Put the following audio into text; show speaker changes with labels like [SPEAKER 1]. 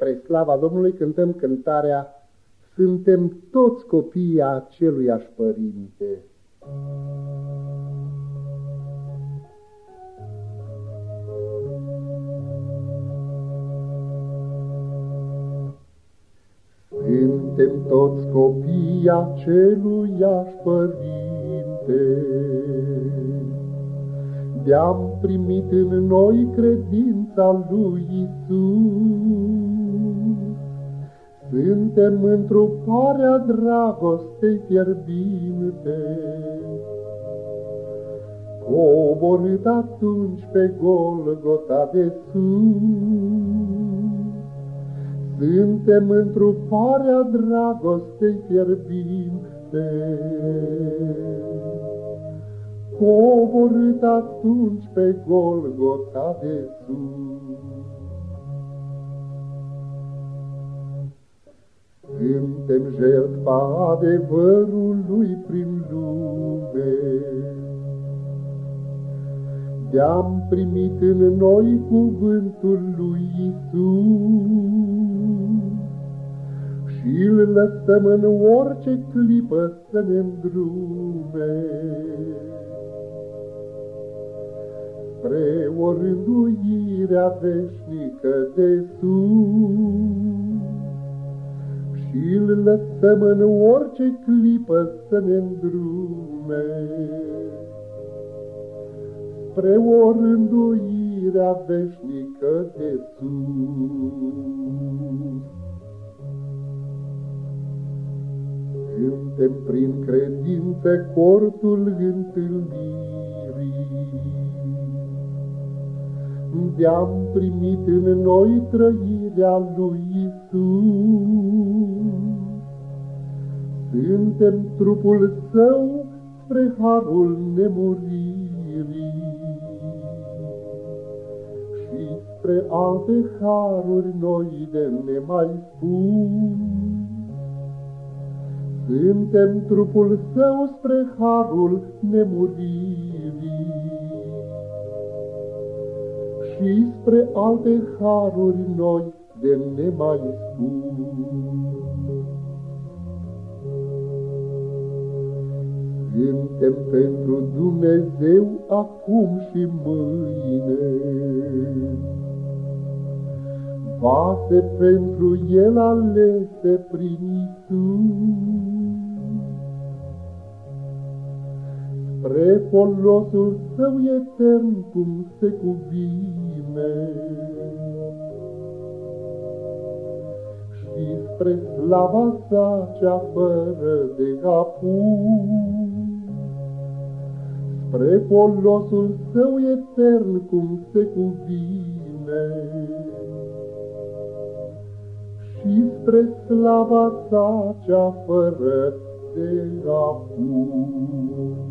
[SPEAKER 1] Spre slava Domnului cântăm cântarea Suntem toți copiii aceluiași părinte. Suntem toți copiii aceluiași părinte, De-am primit în noi credința lui Isus. Suntem întruparea dragostei fierbinte, Coborât atunci pe Golgota de sus. Suntem întruparea dragostei fierbinte, Coborât atunci pe Golgota de sus. Suntem jertfa adevărului prin lume. De-am primit în noi cuvântul lui Isus și îl lăsăm în orice clipă să ne îndrume. Spre o rânduirea veșnică de sus, și îl lăsăm în orice clipă să ne îndrume spre o rânduirea veșnică de sus. Suntem prin credință cortul întâlnirii, De-am primit în noi trăirea lui Isus. Suntem trupul său spre harul nemuririi și spre alte haruri noi de nemai spun. Suntem trupul său spre harul nemuririi și spre alte haruri noi de nemai spun. Suntem pentru Dumnezeu acum și mâine. Vase pentru El alese prin Iisus. Spre folosul Său etern cum se cuvine. Și spre slava sa cea fără de apus spre folosul său etern cum se cuvine. Și spre slava sa cea fără de apus.